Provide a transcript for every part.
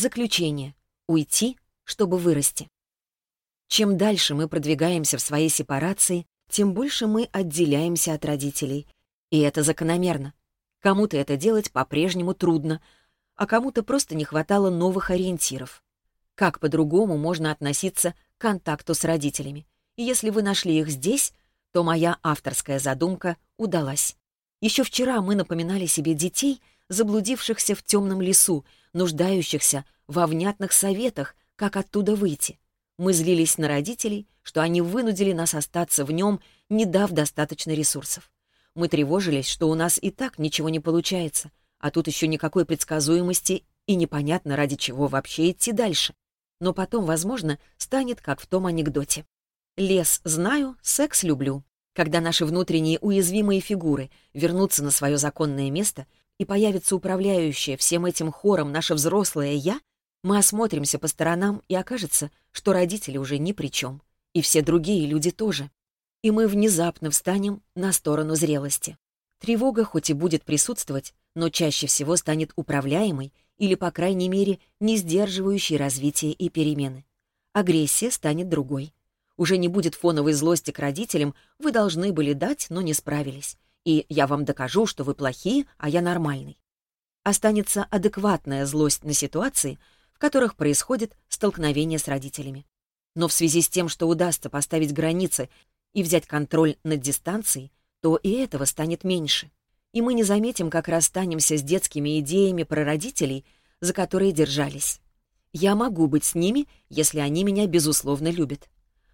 Заключение. Уйти, чтобы вырасти. Чем дальше мы продвигаемся в своей сепарации, тем больше мы отделяемся от родителей. И это закономерно. Кому-то это делать по-прежнему трудно, а кому-то просто не хватало новых ориентиров. Как по-другому можно относиться к контакту с родителями? И если вы нашли их здесь, то моя авторская задумка удалась. Еще вчера мы напоминали себе детей, заблудившихся в темном лесу нуждающихся во внятных советах, как оттуда выйти. Мы злились на родителей, что они вынудили нас остаться в нем, не дав достаточно ресурсов. Мы тревожились, что у нас и так ничего не получается, а тут еще никакой предсказуемости и непонятно, ради чего вообще идти дальше. Но потом, возможно, станет, как в том анекдоте. Лес знаю, секс люблю. Когда наши внутренние уязвимые фигуры вернутся на свое законное место — и появится управляющая всем этим хором наше взрослое «я», мы осмотримся по сторонам, и окажется, что родители уже ни при чем, и все другие люди тоже. И мы внезапно встанем на сторону зрелости. Тревога хоть и будет присутствовать, но чаще всего станет управляемой или, по крайней мере, не сдерживающей развитие и перемены. Агрессия станет другой. Уже не будет фоновой злости к родителям, вы должны были дать, но не справились и я вам докажу, что вы плохие, а я нормальный. Останется адекватная злость на ситуации, в которых происходит столкновение с родителями. Но в связи с тем, что удастся поставить границы и взять контроль над дистанцией, то и этого станет меньше. И мы не заметим, как расстанемся с детскими идеями про родителей, за которые держались. Я могу быть с ними, если они меня безусловно любят.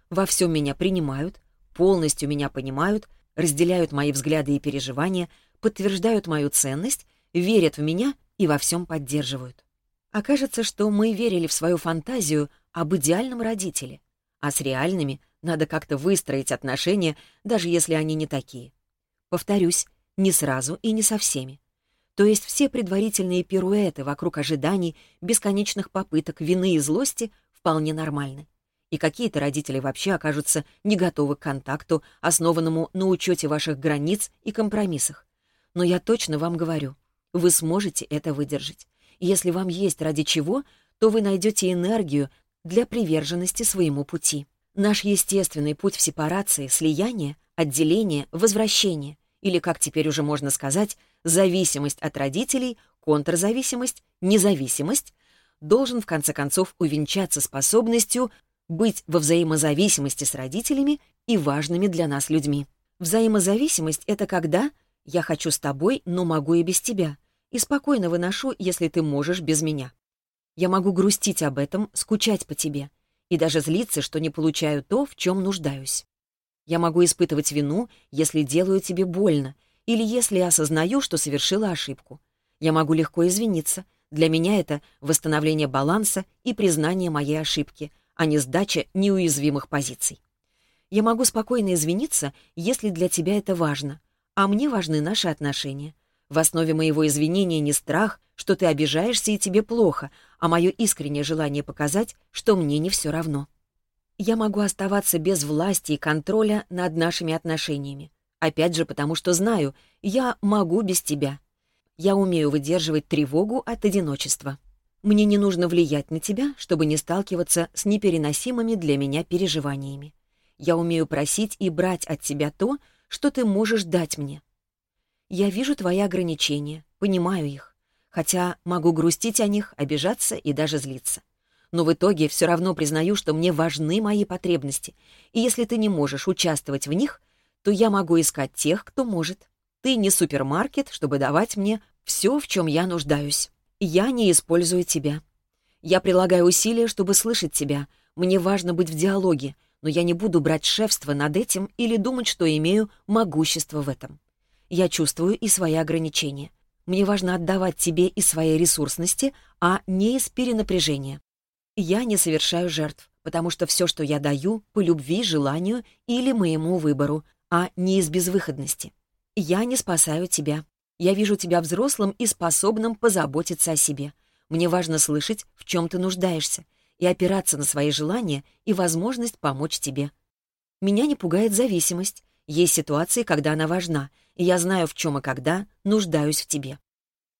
Во всем меня принимают, полностью меня понимают — разделяют мои взгляды и переживания, подтверждают мою ценность, верят в меня и во всем поддерживают. Окажется, что мы верили в свою фантазию об идеальном родителе, а с реальными надо как-то выстроить отношения, даже если они не такие. Повторюсь, не сразу и не со всеми. То есть все предварительные пируэты вокруг ожиданий, бесконечных попыток, вины и злости вполне нормальны. и какие-то родители вообще окажутся не готовы к контакту, основанному на учете ваших границ и компромиссах. Но я точно вам говорю, вы сможете это выдержать. Если вам есть ради чего, то вы найдете энергию для приверженности своему пути. Наш естественный путь в сепарации, слияние, отделение, возвращение, или, как теперь уже можно сказать, зависимость от родителей, контрзависимость, независимость, должен в конце концов увенчаться способностью быть во взаимозависимости с родителями и важными для нас людьми. Взаимозависимость — это когда я хочу с тобой, но могу и без тебя и спокойно выношу, если ты можешь без меня. Я могу грустить об этом, скучать по тебе и даже злиться, что не получаю то, в чем нуждаюсь. Я могу испытывать вину, если делаю тебе больно, или если осознаю, что совершила ошибку. Я могу легко извиниться. Для меня это восстановление баланса и признание моей ошибки, а не сдача неуязвимых позиций. Я могу спокойно извиниться, если для тебя это важно, а мне важны наши отношения. В основе моего извинения не страх, что ты обижаешься и тебе плохо, а мое искреннее желание показать, что мне не все равно. Я могу оставаться без власти и контроля над нашими отношениями. Опять же, потому что знаю, я могу без тебя. Я умею выдерживать тревогу от одиночества. Мне не нужно влиять на тебя, чтобы не сталкиваться с непереносимыми для меня переживаниями. Я умею просить и брать от тебя то, что ты можешь дать мне. Я вижу твои ограничения, понимаю их, хотя могу грустить о них, обижаться и даже злиться. Но в итоге все равно признаю, что мне важны мои потребности, и если ты не можешь участвовать в них, то я могу искать тех, кто может. Ты не супермаркет, чтобы давать мне все, в чем я нуждаюсь я не использую тебя. Я прилагаю усилия, чтобы слышать тебя. Мне важно быть в диалоге, но я не буду брать шефство над этим или думать, что имею могущество в этом. Я чувствую и свои ограничения. Мне важно отдавать тебе и своей ресурсности, а не из перенапряжения. Я не совершаю жертв, потому что все, что я даю, по любви, желанию или моему выбору, а не из безвыходности. Я не спасаю тебя. Я вижу тебя взрослым и способным позаботиться о себе. Мне важно слышать, в чем ты нуждаешься, и опираться на свои желания и возможность помочь тебе. Меня не пугает зависимость. Есть ситуации, когда она важна, и я знаю, в чем и когда нуждаюсь в тебе.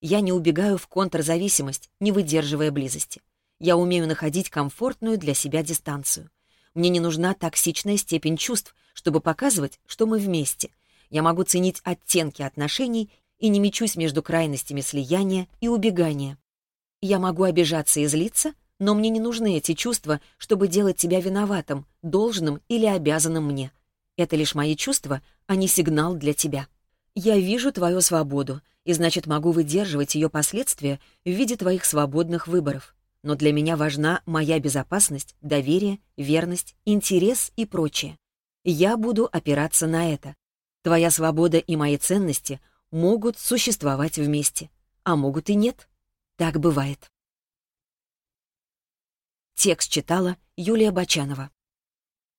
Я не убегаю в контрзависимость, не выдерживая близости. Я умею находить комфортную для себя дистанцию. Мне не нужна токсичная степень чувств, чтобы показывать, что мы вместе. Я могу ценить оттенки отношений и не мечусь между крайностями слияния и убегания. Я могу обижаться и злиться, но мне не нужны эти чувства, чтобы делать тебя виноватым, должным или обязанным мне. Это лишь мои чувства, а не сигнал для тебя. Я вижу твою свободу, и значит могу выдерживать ее последствия в виде твоих свободных выборов. Но для меня важна моя безопасность, доверие, верность, интерес и прочее. Я буду опираться на это. Твоя свобода и мои ценности — могут существовать вместе, а могут и нет. Так бывает. Текст читала Юлия Бочанова.